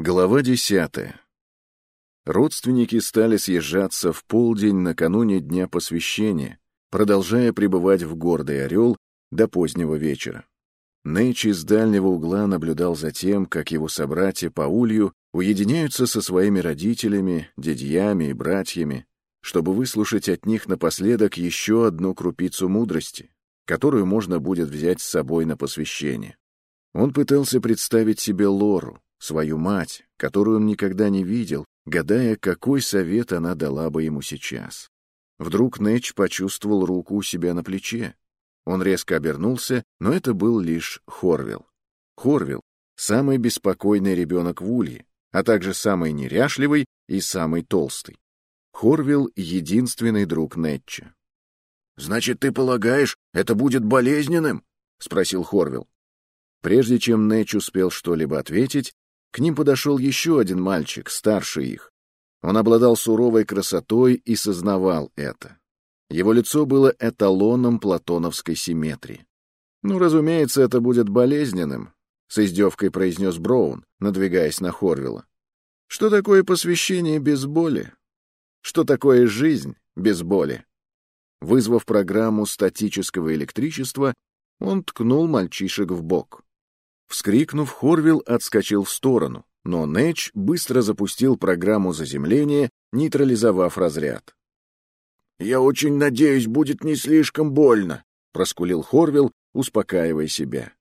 Глава десятая. Родственники стали съезжаться в полдень накануне Дня Посвящения, продолжая пребывать в гордый Орел до позднего вечера. Нэч из дальнего угла наблюдал за тем, как его собратья по улью уединяются со своими родителями, дядьями и братьями, чтобы выслушать от них напоследок еще одну крупицу мудрости, которую можно будет взять с собой на посвящение. Он пытался представить себе Лору, свою мать, которую он никогда не видел, гадая, какой совет она дала бы ему сейчас. Вдруг Нэч почувствовал руку у себя на плече. Он резко обернулся, но это был лишь Хорвилл. Хорвилл — самый беспокойный ребенок в Улье, а также самый неряшливый и самый толстый. Хорвилл — единственный друг Нэтча. «Значит, ты полагаешь, это будет болезненным?» — спросил Хорвилл. Прежде чем Нэтч успел что-либо ответить, к ним подошел еще один мальчик, старше их. Он обладал суровой красотой и сознавал это. Его лицо было эталоном платоновской симметрии. «Ну, разумеется, это будет болезненным», — с издевкой произнес Броун, надвигаясь на Хорвилла. «Что такое посвящение без боли? Что такое жизнь без боли?» Вызвав программу статического электричества, он ткнул мальчишек в бок. Вскрикнув, Хорвилл отскочил в сторону, но Нэч быстро запустил программу заземления, нейтрализовав разряд. «Я очень надеюсь, будет не слишком больно», — проскулил Хорвилл, успокаивая себя.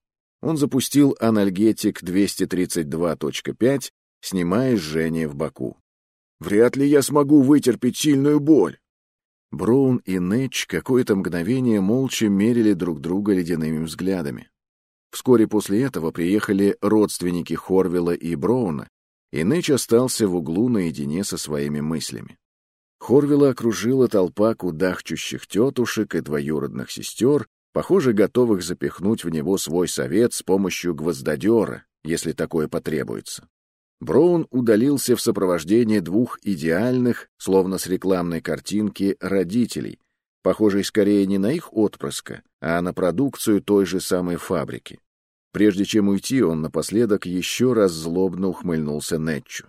Он запустил анальгетик 232.5, снимая жжение в боку. «Вряд ли я смогу вытерпеть сильную боль». Броун и Нэч какое-то мгновение молча мерили друг друга ледяными взглядами. Вскоре после этого приехали родственники Хорвилла и Броуна, и Нэч остался в углу наедине со своими мыслями. Хорвилла окружила толпа кудахчущих тетушек и двоюродных сестер, похоже, готовых запихнуть в него свой совет с помощью гвоздодера, если такое потребуется. Броун удалился в сопровождении двух идеальных, словно с рекламной картинки, родителей, похожей скорее не на их отпрыска, а на продукцию той же самой фабрики. Прежде чем уйти, он напоследок еще раз злобно ухмыльнулся Нетчу.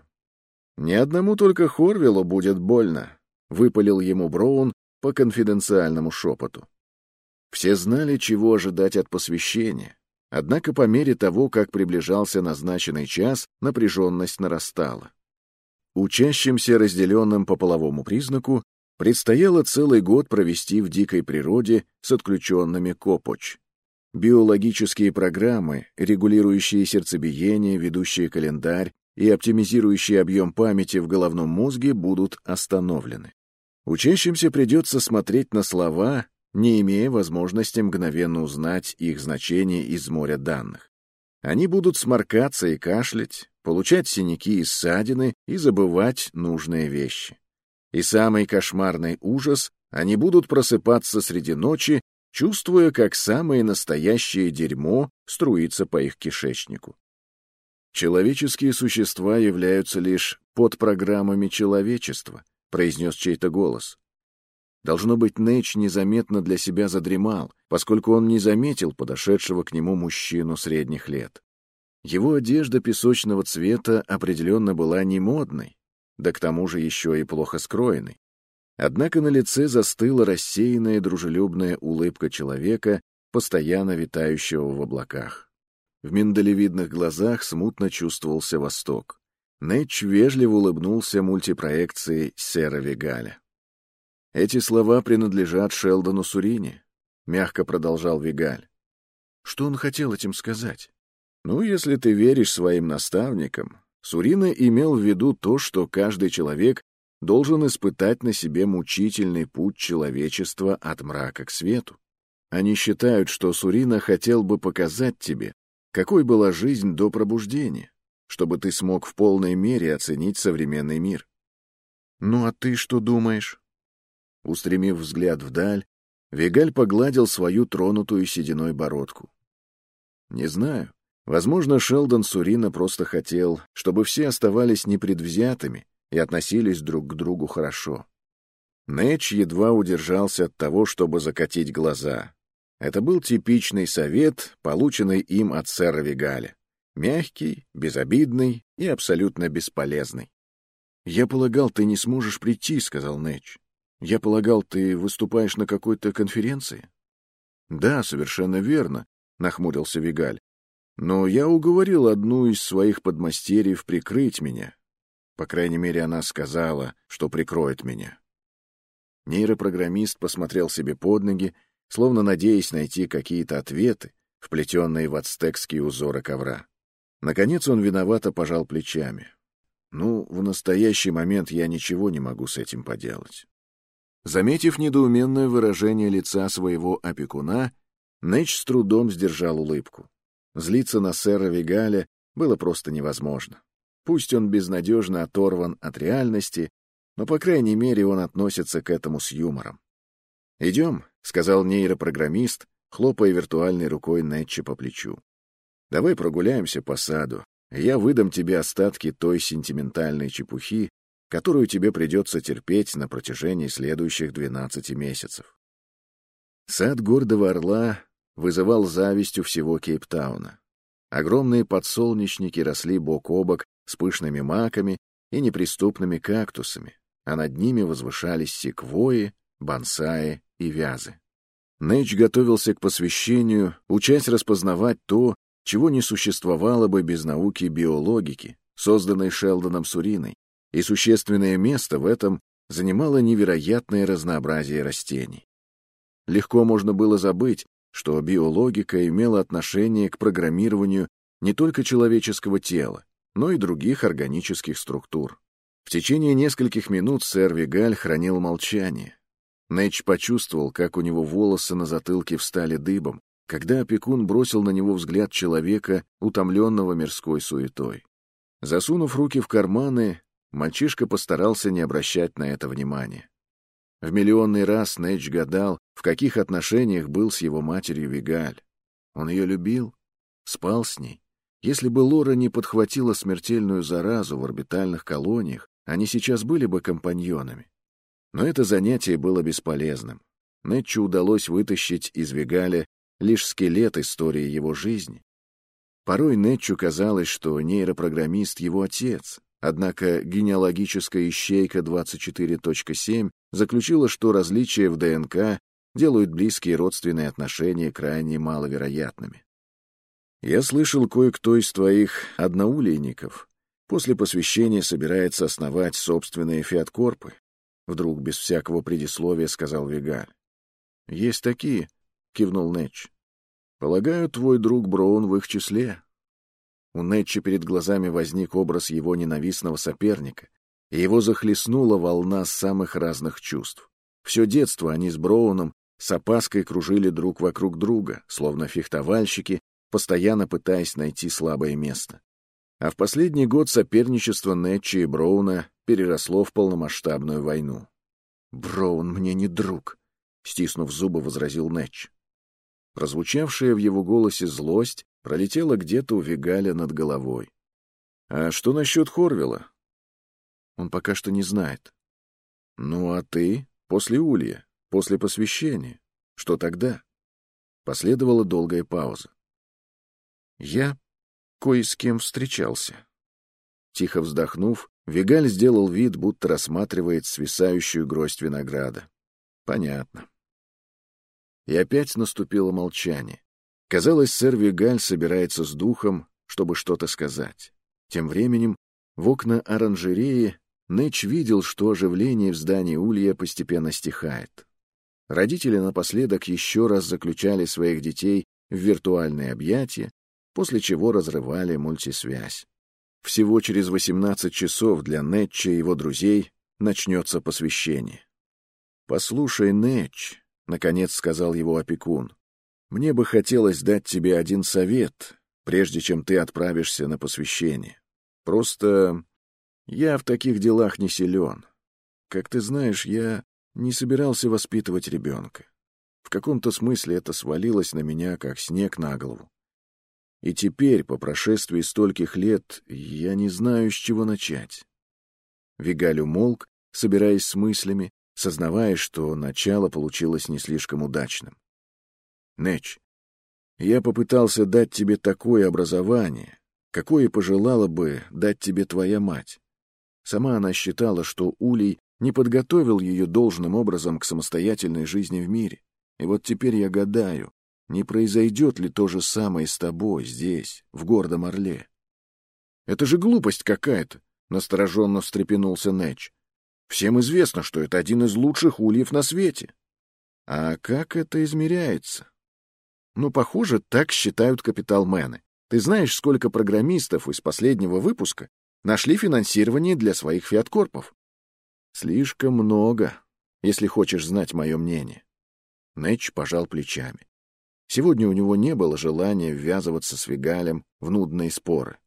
«Ни одному только Хорвиллу будет больно», — выпалил ему Броун по конфиденциальному шепоту. Все знали, чего ожидать от посвящения, однако по мере того, как приближался назначенный час, напряженность нарастала. Учащимся, разделенным по половому признаку, Предстояло целый год провести в дикой природе с отключенными Копоч. Биологические программы, регулирующие сердцебиение, ведущие календарь и оптимизирующие объем памяти в головном мозге будут остановлены. Учащимся придется смотреть на слова, не имея возможности мгновенно узнать их значение из моря данных. Они будут сморкаться и кашлять, получать синяки и ссадины и забывать нужные вещи. И самый кошмарный ужас — они будут просыпаться среди ночи, чувствуя, как самое настоящее дерьмо струится по их кишечнику. «Человеческие существа являются лишь подпрограммами человечества», — произнес чей-то голос. Должно быть, Нэч незаметно для себя задремал, поскольку он не заметил подошедшего к нему мужчину средних лет. Его одежда песочного цвета определенно была не модной, да к тому же еще и плохо скроенный. Однако на лице застыла рассеянная дружелюбная улыбка человека, постоянно витающего в облаках. В миндалевидных глазах смутно чувствовался восток. Нэтч вежливо улыбнулся мультипроекции Сера Вигаля. «Эти слова принадлежат Шелдону Сурине», — мягко продолжал Вигаль. Что он хотел этим сказать? «Ну, если ты веришь своим наставникам, Сурина имел в виду то, что каждый человек должен испытать на себе мучительный путь человечества от мрака к свету. Они считают, что Сурина хотел бы показать тебе, какой была жизнь до пробуждения, чтобы ты смог в полной мере оценить современный мир. «Ну а ты что думаешь?» Устремив взгляд вдаль, Вигаль погладил свою тронутую сединой бородку. «Не знаю. Возможно, Шелдон Сурина просто хотел, чтобы все оставались непредвзятыми и относились друг к другу хорошо. Нэч едва удержался от того, чтобы закатить глаза. Это был типичный совет, полученный им от сэра Вигаля. Мягкий, безобидный и абсолютно бесполезный. «Я полагал, ты не сможешь прийти», — сказал Нэч. «Я полагал, ты выступаешь на какой-то конференции?» «Да, совершенно верно», — нахмурился Вигаль. «Но я уговорил одну из своих подмастерьев прикрыть меня. По крайней мере, она сказала, что прикроет меня». Нейропрограммист посмотрел себе под ноги, словно надеясь найти какие-то ответы, вплетенные в ацтекские узоры ковра. Наконец он виновато пожал плечами. «Ну, в настоящий момент я ничего не могу с этим поделать». Заметив недоуменное выражение лица своего опекуна, Нэч с трудом сдержал улыбку. Злиться на сэра Вигаля было просто невозможно. Пусть он безнадежно оторван от реальности, но, по крайней мере, он относится к этому с юмором. «Идем», — сказал нейропрограммист, хлопая виртуальной рукой Нэтча по плечу. «Давай прогуляемся по саду, я выдам тебе остатки той сентиментальной чепухи, которую тебе придется терпеть на протяжении следующих 12 месяцев. Сад гордого орла вызывал зависть у всего Кейптауна. Огромные подсолнечники росли бок о бок с пышными маками и неприступными кактусами, а над ними возвышались секвои, бонсаи и вязы. Нэйч готовился к посвящению, учась распознавать то, чего не существовало бы без науки биологики, созданной Шелдоном Суриной, и существенное место в этом занимало невероятное разнообразие растений. Легко можно было забыть, что биологика имела отношение к программированию не только человеческого тела, но и других органических структур. В течение нескольких минут сэр Вигаль хранил молчание. Нэч почувствовал, как у него волосы на затылке встали дыбом, когда опекун бросил на него взгляд человека, утомленного мирской суетой. Засунув руки в карманы, Мальчишка постарался не обращать на это внимания. В миллионный раз Нэдж гадал, в каких отношениях был с его матерью Вигаль. Он ее любил, спал с ней. Если бы Лора не подхватила смертельную заразу в орбитальных колониях, они сейчас были бы компаньонами. Но это занятие было бесполезным. Нэтчу удалось вытащить из Вигаля лишь скелет истории его жизни. Порой Нэтчу казалось, что нейропрограммист — его отец, Однако генеалогическая ищейка 24.7 заключила, что различия в ДНК делают близкие родственные отношения крайне маловероятными. Я слышал, кое-кто из твоих одноулейников после посвящения собирается основать собственные фиаткорпы. Вдруг без всякого предисловия сказал Вигаль. Есть такие, кивнул Нэтч. Полагаю, твой друг Броун в их числе. У Нэтча перед глазами возник образ его ненавистного соперника, и его захлестнула волна самых разных чувств. Все детство они с Броуном с опаской кружили друг вокруг друга, словно фехтовальщики, постоянно пытаясь найти слабое место. А в последний год соперничество Нэтча и Броуна переросло в полномасштабную войну. «Броун мне не друг», — стиснув зубы, возразил Нэтч. Прозвучавшая в его голосе злость пролетела где-то у Вигаля над головой. «А что насчет Хорвела?» «Он пока что не знает». «Ну а ты? После Улья? После посвящения? Что тогда?» Последовала долгая пауза. «Я кое с кем встречался». Тихо вздохнув, Вигаль сделал вид, будто рассматривает свисающую гроздь винограда. «Понятно». И опять наступило молчание. Казалось, сэр Вигаль собирается с духом, чтобы что-то сказать. Тем временем в окна оранжереи Нэч видел, что оживление в здании Улья постепенно стихает. Родители напоследок еще раз заключали своих детей в виртуальные объятия, после чего разрывали мультисвязь. Всего через 18 часов для Нэтча и его друзей начнется посвящение. «Послушай, Нэтч», — наконец сказал его опекун, мне бы хотелось дать тебе один совет, прежде чем ты отправишься на посвящение. Просто я в таких делах не силен. Как ты знаешь, я не собирался воспитывать ребенка. В каком-то смысле это свалилось на меня, как снег на голову. И теперь, по прошествии стольких лет, я не знаю, с чего начать. Вигаль умолк, собираясь с мыслями, сознавая, что начало получилось не слишком удачным. Нэч, я попытался дать тебе такое образование, какое пожелала бы дать тебе твоя мать. Сама она считала, что Улей не подготовил ее должным образом к самостоятельной жизни в мире. И вот теперь я гадаю, не произойдет ли то же самое с тобой здесь, в гордом Орле. Это же глупость какая-то, — настороженно встрепенулся Нэч. Всем известно, что это один из лучших ульев на свете. А как это измеряется? Ну, похоже, так считают капиталмены. Ты знаешь, сколько программистов из последнего выпуска нашли финансирование для своих фиаткорпов? Слишком много, если хочешь знать мое мнение. Нэтч пожал плечами. Сегодня у него не было желания ввязываться с Вигалем в нудные споры.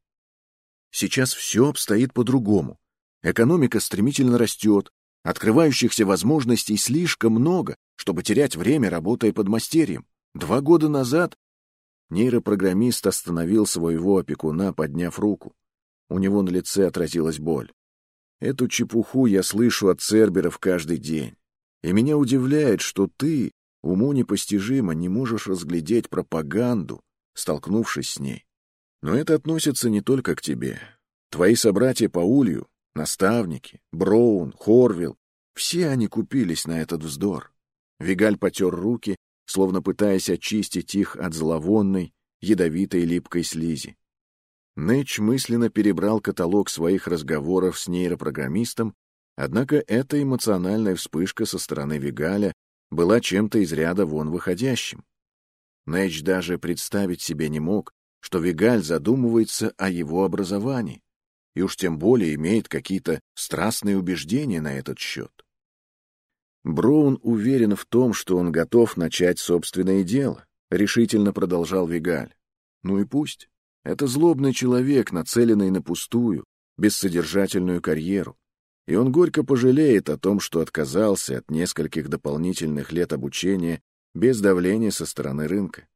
Сейчас все обстоит по-другому. Экономика стремительно растет, открывающихся возможностей слишком много, чтобы терять время, работая под мастерьем. Два года назад нейропрограммист остановил своего опекуна, подняв руку. У него на лице отразилась боль. Эту чепуху я слышу от церберов каждый день. И меня удивляет, что ты, уму непостижимо, не можешь разглядеть пропаганду, столкнувшись с ней. Но это относится не только к тебе. Твои собратья по улью, наставники, Броун, Хорвилл, все они купились на этот вздор. Вигаль потер руки, словно пытаясь очистить их от зловонной, ядовитой липкой слизи. Нэч мысленно перебрал каталог своих разговоров с нейропрограммистом, однако эта эмоциональная вспышка со стороны Вигаля была чем-то из ряда вон выходящим. Нэч даже представить себе не мог, что Вигаль задумывается о его образовании, и уж тем более имеет какие-то страстные убеждения на этот счет. Броун уверен в том, что он готов начать собственное дело, решительно продолжал Вигаль. Ну и пусть. Это злобный человек, нацеленный на пустую, бессодержательную карьеру. И он горько пожалеет о том, что отказался от нескольких дополнительных лет обучения без давления со стороны рынка.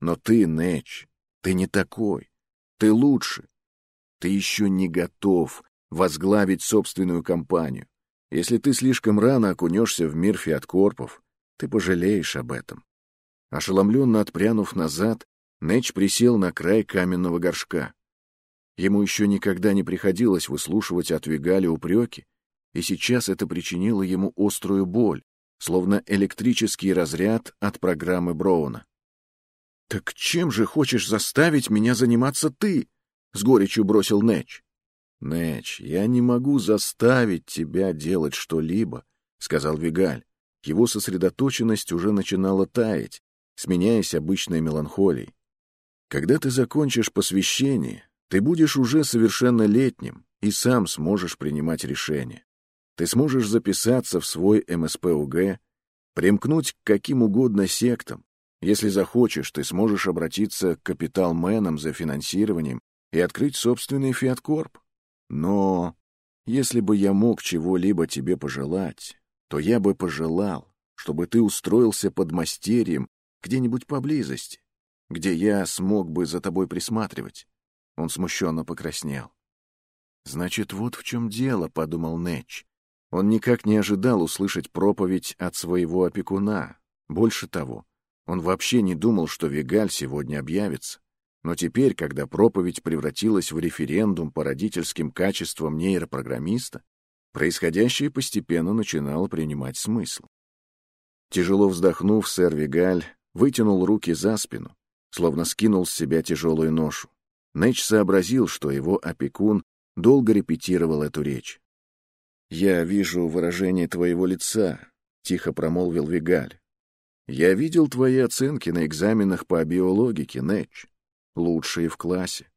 Но ты, Нэч, ты не такой. Ты лучше. Ты еще не готов возглавить собственную компанию. Если ты слишком рано окунешься в мир фиаткорпов, ты пожалеешь об этом. Ошеломленно отпрянув назад, Нэч присел на край каменного горшка. Ему еще никогда не приходилось выслушивать от Вигаля упреки, и сейчас это причинило ему острую боль, словно электрический разряд от программы Броуна. «Так чем же хочешь заставить меня заниматься ты?» — с горечью бросил Нэч. «Нэч, я не могу заставить тебя делать что-либо», — сказал Вигаль. Его сосредоточенность уже начинала таять, сменяясь обычной меланхолией. «Когда ты закончишь посвящение, ты будешь уже совершеннолетним и сам сможешь принимать решения. Ты сможешь записаться в свой МСПУГ, примкнуть к каким угодно сектам, если захочешь, ты сможешь обратиться к капиталменам за финансированием и открыть собственный фиаткорп. Но если бы я мог чего-либо тебе пожелать, то я бы пожелал, чтобы ты устроился под мастерьем где-нибудь поблизости, где я смог бы за тобой присматривать. Он смущенно покраснел. «Значит, вот в чем дело», — подумал Нэтч. Он никак не ожидал услышать проповедь от своего опекуна. Больше того, он вообще не думал, что Вигаль сегодня объявится. Но теперь, когда проповедь превратилась в референдум по родительским качествам нейропрограммиста, происходящее постепенно начинало принимать смысл. Тяжело вздохнув, сэр Вигаль вытянул руки за спину, словно скинул с себя тяжелую ношу. Нэч сообразил, что его опекун долго репетировал эту речь. «Я вижу выражение твоего лица», — тихо промолвил Вигаль. Я видел твои оценки на экзаменах по биологике, Нэтч. Лучшие в классе.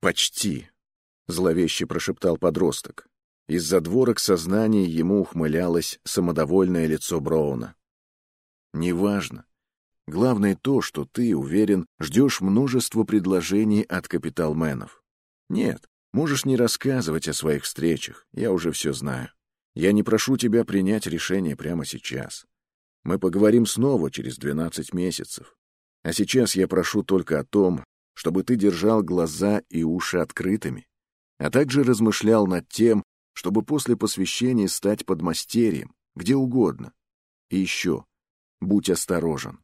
Почти, зловеще прошептал подросток. Из-за дворок сознания ему ухмылялось самодовольное лицо Броуна. Неважно. Главное то, что ты, уверен, ждешь множество предложений от капиталменов. Нет, можешь не рассказывать о своих встречах, я уже все знаю. Я не прошу тебя принять решение прямо сейчас. Мы поговорим снова через 12 месяцев. А сейчас я прошу только о том, чтобы ты держал глаза и уши открытыми, а также размышлял над тем, чтобы после посвящения стать подмастерьем, где угодно. И еще, будь осторожен.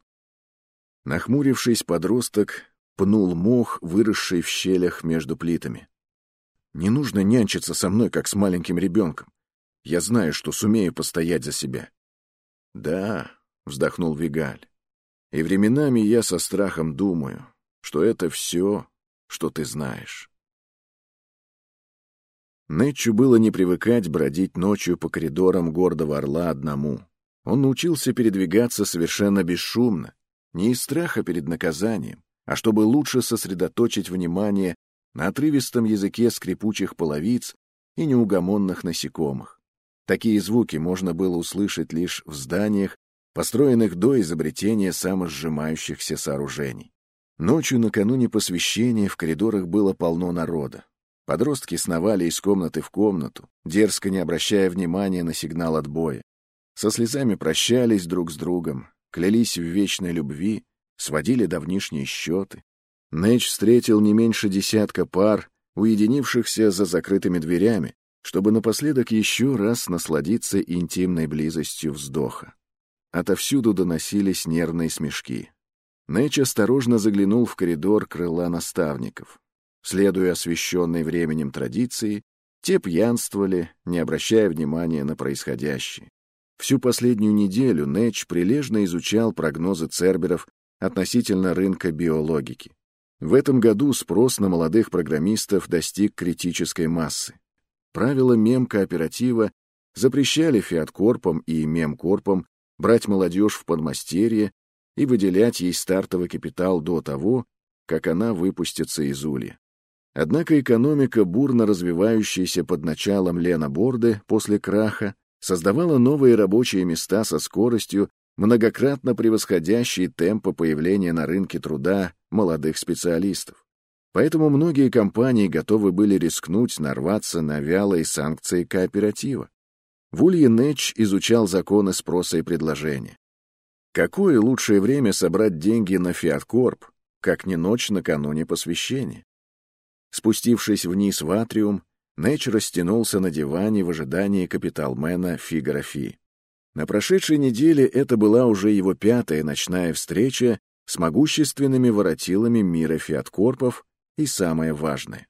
Нахмурившись, подросток пнул мох, выросший в щелях между плитами. «Не нужно нянчиться со мной, как с маленьким ребенком. Я знаю, что сумею постоять за себя». «Да», — вздохнул Вигаль, — «и временами я со страхом думаю, что это все, что ты знаешь». Нэтчу было не привыкать бродить ночью по коридорам гордого орла одному. Он научился передвигаться совершенно бесшумно, не из страха перед наказанием, а чтобы лучше сосредоточить внимание на отрывистом языке скрипучих половиц и неугомонных насекомых. Такие звуки можно было услышать лишь в зданиях, построенных до изобретения самосжимающихся сооружений. Ночью накануне посвящения в коридорах было полно народа. Подростки сновали из комнаты в комнату, дерзко не обращая внимания на сигнал отбоя. Со слезами прощались друг с другом, клялись в вечной любви, сводили давнишние счеты. Нэч встретил не меньше десятка пар, уединившихся за закрытыми дверями, чтобы напоследок еще раз насладиться интимной близостью вздоха. Отовсюду доносились нервные смешки. Нэч осторожно заглянул в коридор крыла наставников. Следуя освещенной временем традиции, те пьянствовали, не обращая внимания на происходящее. Всю последнюю неделю Нэч прилежно изучал прогнозы Церберов относительно рынка биологики. В этом году спрос на молодых программистов достиг критической массы. Правила мем-кооператива запрещали фиаткорпам и мемкорпам брать молодежь в подмастерье и выделять ей стартовый капитал до того, как она выпустится из улья. Однако экономика, бурно развивающаяся под началом Лена Борды после краха, создавала новые рабочие места со скоростью, многократно превосходящей темпы появления на рынке труда молодых специалистов. Поэтому многие компании готовы были рискнуть нарваться на вялые санкции кооператива. Вулье Нэтч изучал законы спроса и предложения. Какое лучшее время собрать деньги на Фиаткорп, как не ночь накануне посвящения? Спустившись вниз в атриум, Нэч растянулся на диване в ожидании капиталмена Фигара Фи. На прошедшей неделе это была уже его пятая ночная встреча с могущественными воротилами мира фиаткорпов и самое важное.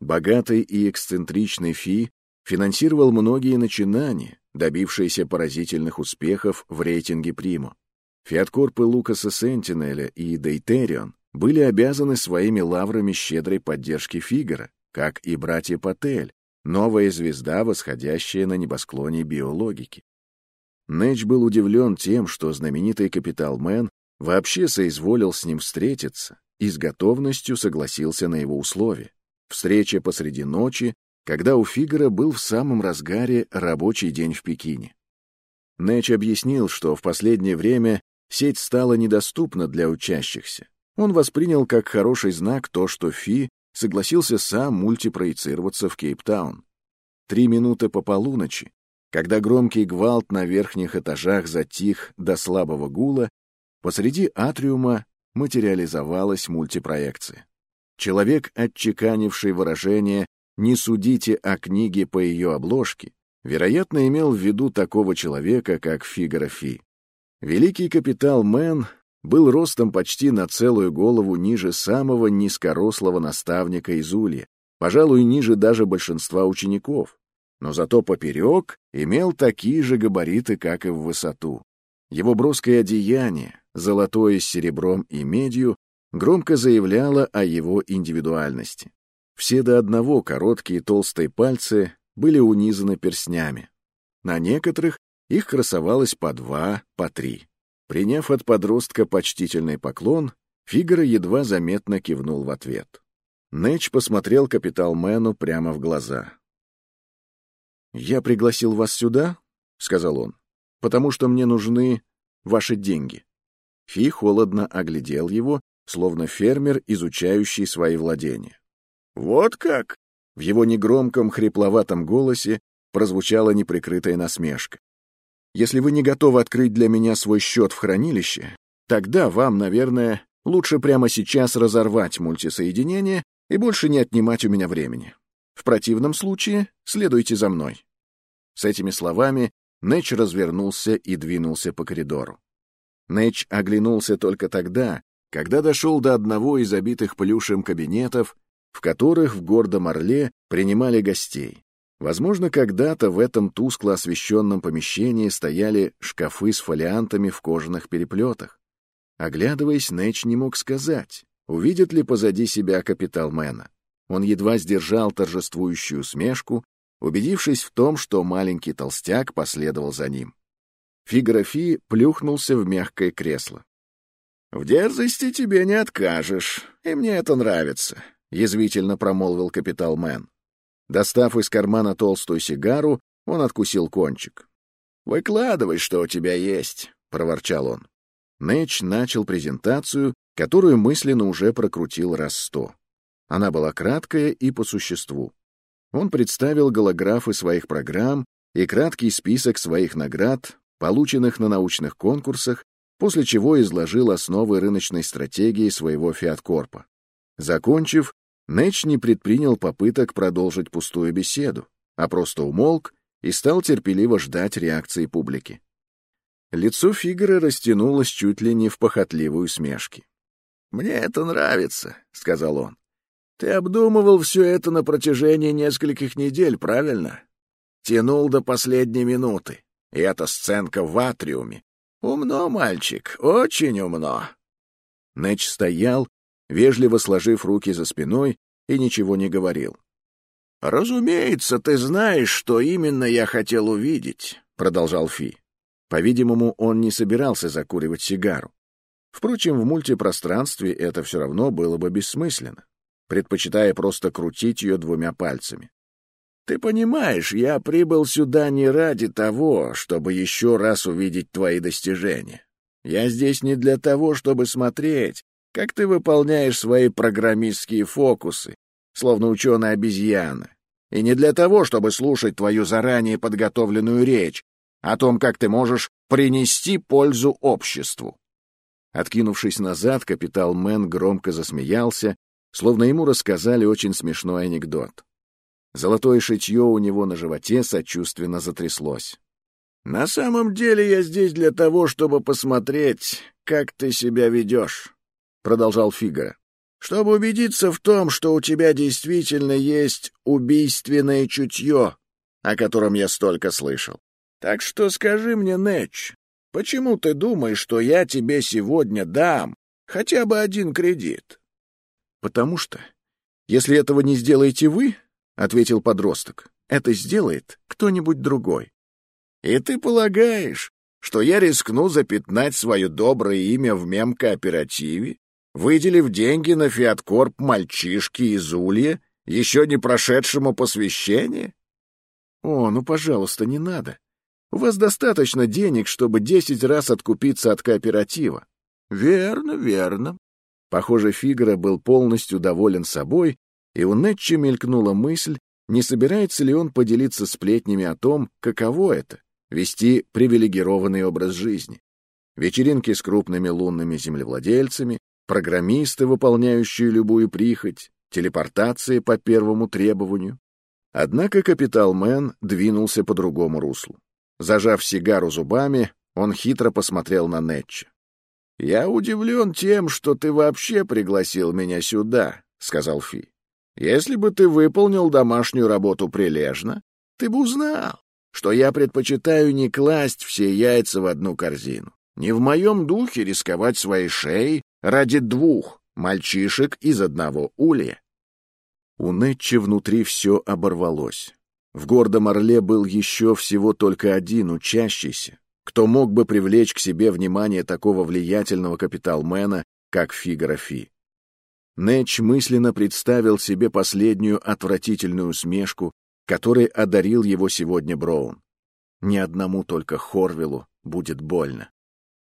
Богатый и эксцентричный Фи финансировал многие начинания, добившиеся поразительных успехов в рейтинге Примо. Фиаткорпы Лукаса Сентинеля и Дейтерион были обязаны своими лаврами щедрой поддержки Фигара, как и братья Патель, новая звезда, восходящая на небосклоне биологики. Нэч был удивлен тем, что знаменитый капиталмен вообще соизволил с ним встретиться и с готовностью согласился на его условия. Встреча посреди ночи, когда у Фигара был в самом разгаре рабочий день в Пекине. Нэч объяснил, что в последнее время сеть стала недоступна для учащихся, он воспринял как хороший знак то, что Фи согласился сам мультипроецироваться в Кейптаун. Три минуты по полуночи, когда громкий гвалт на верхних этажах затих до слабого гула, посреди атриума материализовалась мультипроекция. Человек, отчеканивший выражение «не судите о книге по ее обложке», вероятно, имел в виду такого человека, как Фигаро Фи. Великий капитал Мэн был ростом почти на целую голову ниже самого низкорослого наставника из Улья, пожалуй, ниже даже большинства учеников, но зато поперек имел такие же габариты, как и в высоту. Его броское одеяние, золотое с серебром и медью, громко заявляло о его индивидуальности. Все до одного короткие толстые пальцы были унизаны перстнями. На некоторых их красовалось по два, по три. Приняв от подростка почтительный поклон, Фигаро едва заметно кивнул в ответ. Нэч посмотрел капиталмену прямо в глаза. «Я пригласил вас сюда, — сказал он, — потому что мне нужны ваши деньги». Фи холодно оглядел его, словно фермер, изучающий свои владения. «Вот как?» В его негромком, хрипловатом голосе прозвучала неприкрытая насмешка. Если вы не готовы открыть для меня свой счет в хранилище, тогда вам, наверное, лучше прямо сейчас разорвать мультисоединение и больше не отнимать у меня времени. В противном случае следуйте за мной». С этими словами Нэч развернулся и двинулся по коридору. Нэч оглянулся только тогда, когда дошел до одного из обитых плюшем кабинетов, в которых в гордом Орле принимали гостей. Возможно, когда-то в этом тускло освещенном помещении стояли шкафы с фолиантами в кожаных переплетах. Оглядываясь, Нэч не мог сказать, увидит ли позади себя капиталмена. Он едва сдержал торжествующую усмешку, убедившись в том, что маленький толстяк последовал за ним. Фиграфи плюхнулся в мягкое кресло. «В дерзости тебе не откажешь, и мне это нравится», — язвительно промолвил капиталмен. Достав из кармана толстую сигару, он откусил кончик. «Выкладывай, что у тебя есть», — проворчал он. Нэч начал презентацию, которую мысленно уже прокрутил раз сто. Она была краткая и по существу. Он представил голографы своих программ и краткий список своих наград, полученных на научных конкурсах, после чего изложил основы рыночной стратегии своего Фиаткорпа. Закончив, Нэч не предпринял попыток продолжить пустую беседу, а просто умолк и стал терпеливо ждать реакции публики. Лицо Фигара растянулось чуть ли не в похотливую смешки. «Мне это нравится», — сказал он. «Ты обдумывал все это на протяжении нескольких недель, правильно? Тянул до последней минуты. И эта сценка в атриуме. Умно, мальчик, очень умно». Нэч стоял, вежливо сложив руки за спиной, и ничего не говорил. «Разумеется, ты знаешь, что именно я хотел увидеть», — продолжал Фи. По-видимому, он не собирался закуривать сигару. Впрочем, в мультипространстве это все равно было бы бессмысленно, предпочитая просто крутить ее двумя пальцами. «Ты понимаешь, я прибыл сюда не ради того, чтобы еще раз увидеть твои достижения. Я здесь не для того, чтобы смотреть, как ты выполняешь свои программистские фокусы, словно ученая обезьяна, и не для того, чтобы слушать твою заранее подготовленную речь о том, как ты можешь принести пользу обществу. Откинувшись назад, капитал Мэн громко засмеялся, словно ему рассказали очень смешной анекдот. Золотое шитье у него на животе сочувственно затряслось. «На самом деле я здесь для того, чтобы посмотреть, как ты себя ведешь. — продолжал Фигаро, — «чтобы убедиться в том, что у тебя действительно есть убийственное чутье, о котором я столько слышал. Так что скажи мне, Нэтч, почему ты думаешь, что я тебе сегодня дам хотя бы один кредит?» «Потому что, если этого не сделаете вы, — ответил подросток, — это сделает кто-нибудь другой. И ты полагаешь, что я рискну запятнать свое доброе имя в мемкооперативе, выделив деньги на фиаткорп мальчишке из Улья, еще не прошедшему посвящение? О, ну, пожалуйста, не надо. У вас достаточно денег, чтобы десять раз откупиться от кооператива. Верно, верно. Похоже, Фигара был полностью доволен собой, и у Нетча мелькнула мысль, не собирается ли он поделиться сплетнями о том, каково это — вести привилегированный образ жизни. Вечеринки с крупными лунными землевладельцами, программисты, выполняющие любую прихоть, телепортации по первому требованию. Однако Капиталмен двинулся по другому руслу. Зажав сигару зубами, он хитро посмотрел на Нетча. «Я удивлен тем, что ты вообще пригласил меня сюда», — сказал Фи. «Если бы ты выполнил домашнюю работу прилежно, ты бы узнал, что я предпочитаю не класть все яйца в одну корзину. Не в моем духе рисковать своей шеей ради двух мальчишек из одного улья. У Нетчи внутри все оборвалось. В гордом орле был еще всего только один учащийся, кто мог бы привлечь к себе внимание такого влиятельного капиталмена, как Фигаро Фи. Нэтч мысленно представил себе последнюю отвратительную усмешку, которой одарил его сегодня Броун. Ни одному только Хорвиллу будет больно.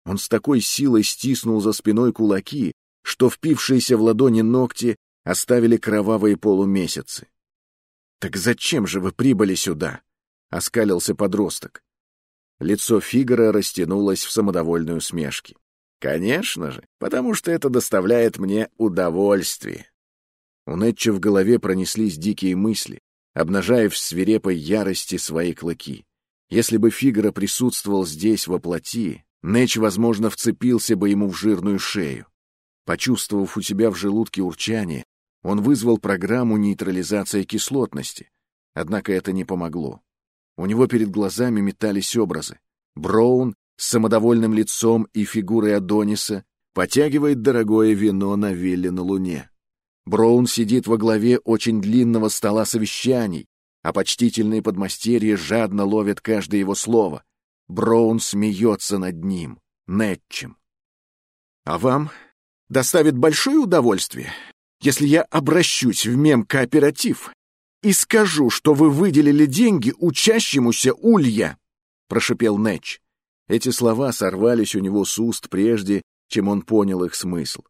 Он с такой силой стиснул за спиной кулаки, что впившиеся в ладони ногти оставили кровавые полумесяцы. «Так зачем же вы прибыли сюда?» — оскалился подросток. Лицо Фигара растянулось в самодовольной усмешке. «Конечно же, потому что это доставляет мне удовольствие». У Нетча в голове пронеслись дикие мысли, обнажая в свирепой ярости свои клыки. Если бы Фигара присутствовал здесь во плоти, Нэч, возможно, вцепился бы ему в жирную шею. Почувствовав у себя в желудке урчание, он вызвал программу нейтрализации кислотности. Однако это не помогло. У него перед глазами метались образы. Броун с самодовольным лицом и фигурой Адониса потягивает дорогое вино на вилле на Луне. Броун сидит во главе очень длинного стола совещаний, а почтительные подмастерья жадно ловят каждое его слово. Броун смеется над ним, Нетчем. А вам доставит большое удовольствие, если я обращусь в мемкооператив и скажу, что вы выделили деньги учащемуся Улья, — прошипел Нэтч. Эти слова сорвались у него с уст прежде, чем он понял их смысл.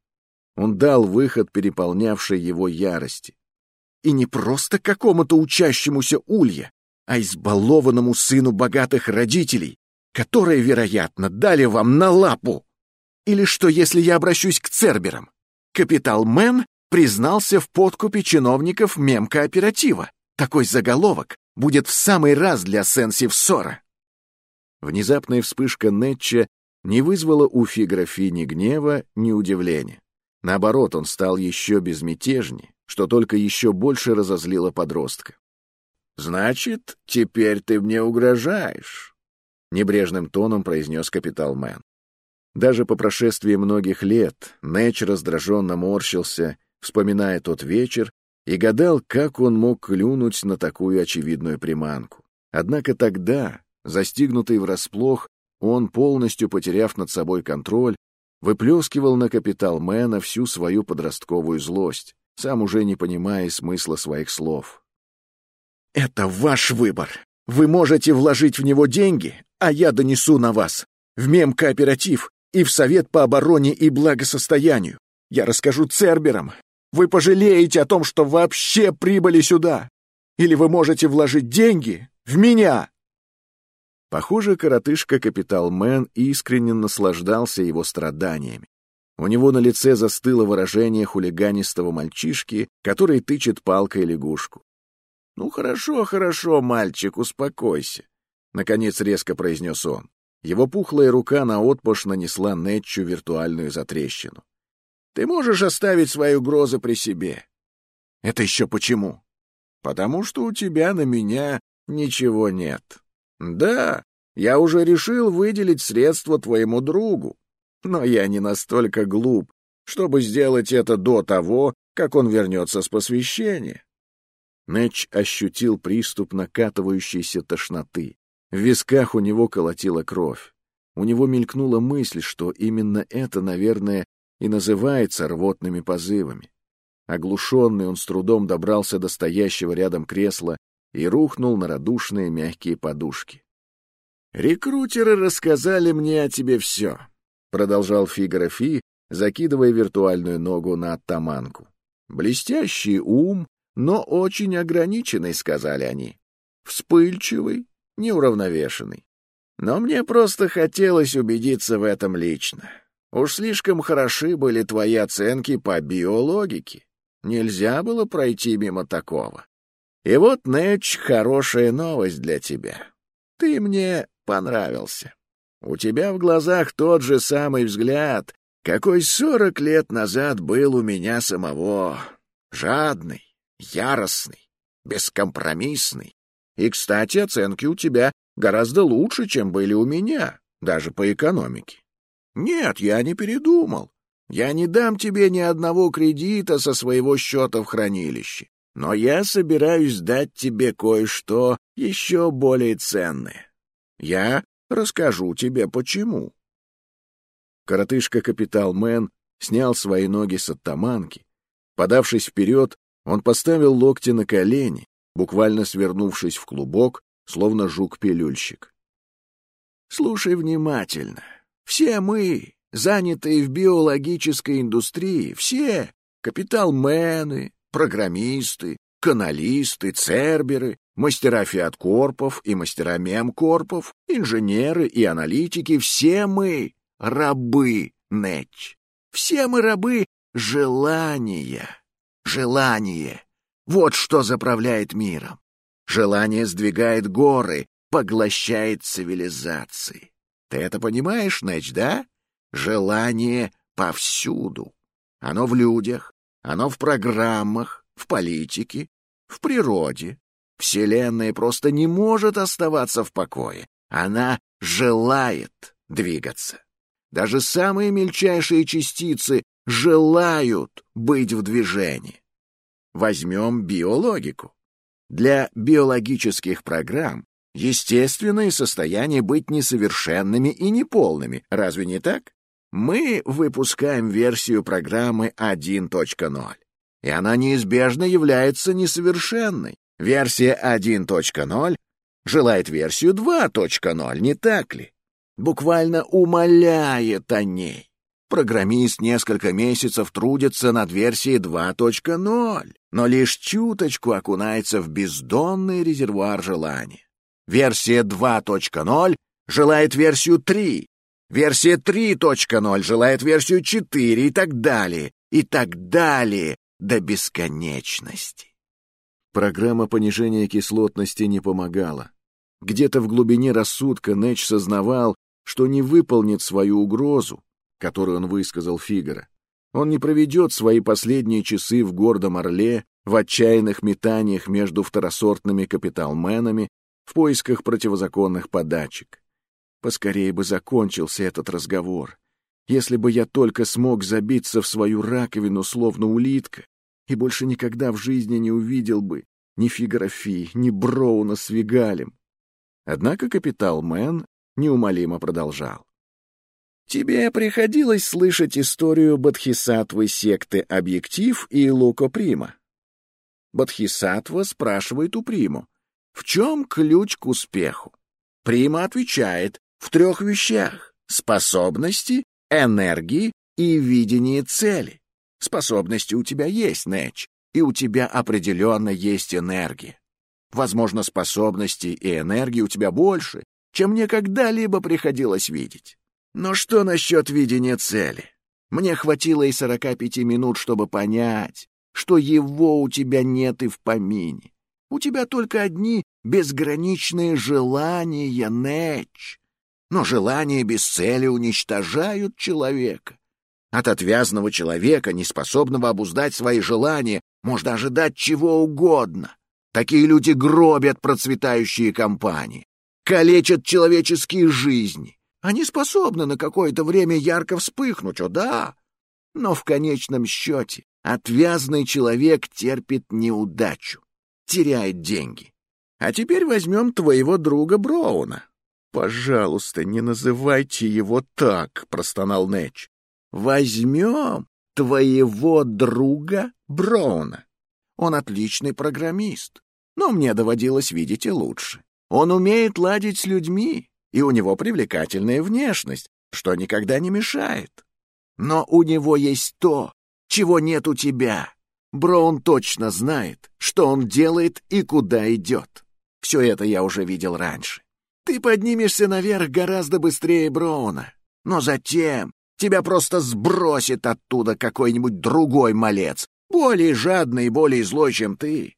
Он дал выход переполнявшей его ярости. И не просто какому-то учащемуся Улья, а избалованному сыну богатых родителей, которые, вероятно, дали вам на лапу. Или что, если я обращусь к Церберам? Капитал Мэн признался в подкупе чиновников мемкооператива. Такой заголовок будет в самый раз для Сенсивсора. Внезапная вспышка Нетча не вызвала у Фиграфи ни гнева, ни удивления. Наоборот, он стал еще безмятежнее, что только еще больше разозлило подростка. «Значит, теперь ты мне угрожаешь», — небрежным тоном произнес капитал Мэн. Даже по прошествии многих лет Нэч раздраженно морщился вспоминая тот вечер, и гадал, как он мог клюнуть на такую очевидную приманку. Однако тогда, застигнутый врасплох, он, полностью потеряв над собой контроль, выплескивал на капитал Мэна всю свою подростковую злость, сам уже не понимая смысла своих слов. «Это ваш выбор. Вы можете вложить в него деньги, а я донесу на вас. В мемкооператив и в Совет по обороне и благосостоянию. Я расскажу Церберам, вы пожалеете о том, что вообще прибыли сюда. Или вы можете вложить деньги в меня. Похоже, коротышка Капитал Мэн искренне наслаждался его страданиями. У него на лице застыло выражение хулиганистого мальчишки, который тычет палкой лягушку. «Ну хорошо, хорошо, мальчик, успокойся», — наконец резко произнес он. Его пухлая рука наотпашь нанесла Нетчу виртуальную затрещину. Ты можешь оставить свои угрозы при себе. Это еще почему? Потому что у тебя на меня ничего нет. Да, я уже решил выделить средства твоему другу, но я не настолько глуп, чтобы сделать это до того, как он вернется с посвящения. Нэч ощутил приступ накатывающейся тошноты. В висках у него колотила кровь. У него мелькнула мысль, что именно это, наверное, и называется рвотными позывами. Оглушенный он с трудом добрался до стоящего рядом кресла и рухнул на радушные мягкие подушки. «Рекрутеры рассказали мне о тебе все», — продолжал Фигаро Фи, закидывая виртуальную ногу на оттаманку. «Блестящий ум, но очень ограниченный», — сказали они. «Вспыльчивый, неуравновешенный. Но мне просто хотелось убедиться в этом лично. Уж слишком хороши были твои оценки по биологике. Нельзя было пройти мимо такого. И вот, Нэтч, хорошая новость для тебя. Ты мне понравился. У тебя в глазах тот же самый взгляд, какой сорок лет назад был у меня самого. Жадный, яростный, бескомпромиссный. И, кстати, оценки у тебя гораздо лучше, чем были у меня, даже по экономике. «Нет, я не передумал. Я не дам тебе ни одного кредита со своего счета в хранилище. Но я собираюсь дать тебе кое-что еще более ценное. Я расскажу тебе, почему». Коротышка Капитал Мэн снял свои ноги с оттаманки. Подавшись вперед, он поставил локти на колени, буквально свернувшись в клубок, словно жук-пилюльщик. «Слушай внимательно. Все мы, занятые в биологической индустрии, все — капиталмены, программисты, каналисты, церберы, мастера фиаткорпов и мастера мемкорпов, инженеры и аналитики, все мы — рабы, Нэтч. Все мы рабы желания. Желание. Вот что заправляет миром. Желание сдвигает горы, поглощает цивилизации. Ты это понимаешь, Нэч, да? Желание повсюду. Оно в людях, оно в программах, в политике, в природе. Вселенная просто не может оставаться в покое. Она желает двигаться. Даже самые мельчайшие частицы желают быть в движении. Возьмем биологику. Для биологических программ естественное состояние быть несовершенными и неполными, разве не так? Мы выпускаем версию программы 1.0, и она неизбежно является несовершенной. Версия 1.0 желает версию 2.0, не так ли? Буквально умоляет о ней. Программист несколько месяцев трудится над версией 2.0, но лишь чуточку окунается в бездонный резервуар желания. Версия 2.0 желает версию 3, версия 3.0 желает версию 4 и так далее, и так далее до бесконечности. Программа понижения кислотности не помогала. Где-то в глубине рассудка Нэч сознавал, что не выполнит свою угрозу, которую он высказал Фигаро. Он не проведет свои последние часы в гордом Орле, в отчаянных метаниях между второсортными капиталменами, в поисках противозаконных подачек. Поскорее бы закончился этот разговор. Если бы я только смог забиться в свою раковину, словно улитка, и больше никогда в жизни не увидел бы ни Фигорафи, ни Броуна с Вигалем. Однако капитал Мэн неумолимо продолжал. Тебе приходилось слышать историю Бодхисаттвы секты «Объектив» и Луко Прима? Бодхисаттва спрашивает у Приму, в чем ключ к успеху? Прима отвечает, в трех вещах — способности, энергии и видении цели. Способности у тебя есть, Нэч, и у тебя определенно есть энергия. Возможно, способностей и энергии у тебя больше, чем мне когда-либо приходилось видеть. Но что насчет видения цели? Мне хватило и сорока пяти минут, чтобы понять, что его у тебя нет и в помине. У тебя только одни безграничные желания, Нэч. Но желания без цели уничтожают человека. От отвязного человека, неспособного обуздать свои желания, можно ожидать чего угодно. Такие люди гробят процветающие компании, калечат человеческие жизни. Они способны на какое-то время ярко вспыхнуть, о да, но в конечном счете отвязный человек терпит неудачу, теряет деньги. А теперь возьмем твоего друга Броуна. «Пожалуйста, не называйте его так», — простонал Нэч. «Возьмем твоего друга Броуна. Он отличный программист, но мне доводилось видеть и лучше. Он умеет ладить с людьми, и у него привлекательная внешность, что никогда не мешает. Но у него есть то, чего нет у тебя. Броун точно знает, что он делает и куда идет. Все это я уже видел раньше. Ты поднимешься наверх гораздо быстрее Броуна, но затем тебя просто сбросит оттуда какой-нибудь другой малец, более жадный и более злой, чем ты.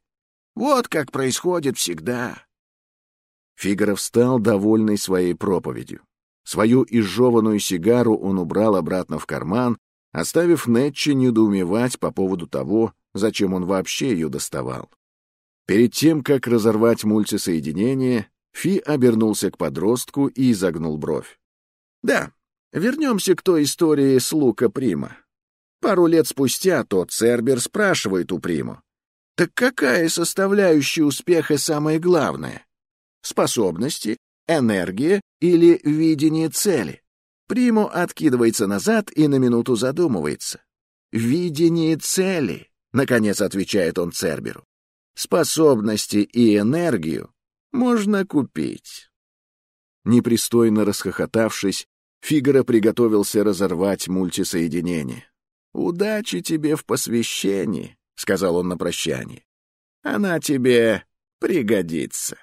Вот как происходит всегда. Фигаро встал, довольный своей проповедью. Свою изжеванную сигару он убрал обратно в карман, оставив Нетчи недоумевать по поводу того, зачем он вообще ее доставал. Перед тем, как разорвать мультисоединение, Фи обернулся к подростку и изогнул бровь. «Да, вернемся к той истории с Лука Прима. Пару лет спустя тот Цербер спрашивает у Приму, «Так какая составляющая успеха самая главная? Способности, энергия или видение цели?» Приму откидывается назад и на минуту задумывается. «Видение цели», — наконец отвечает он Церберу. «Способности и энергию можно купить». Непристойно расхохотавшись, Фигаро приготовился разорвать мультисоединение. «Удачи тебе в посвящении», — сказал он на прощание. «Она тебе пригодится».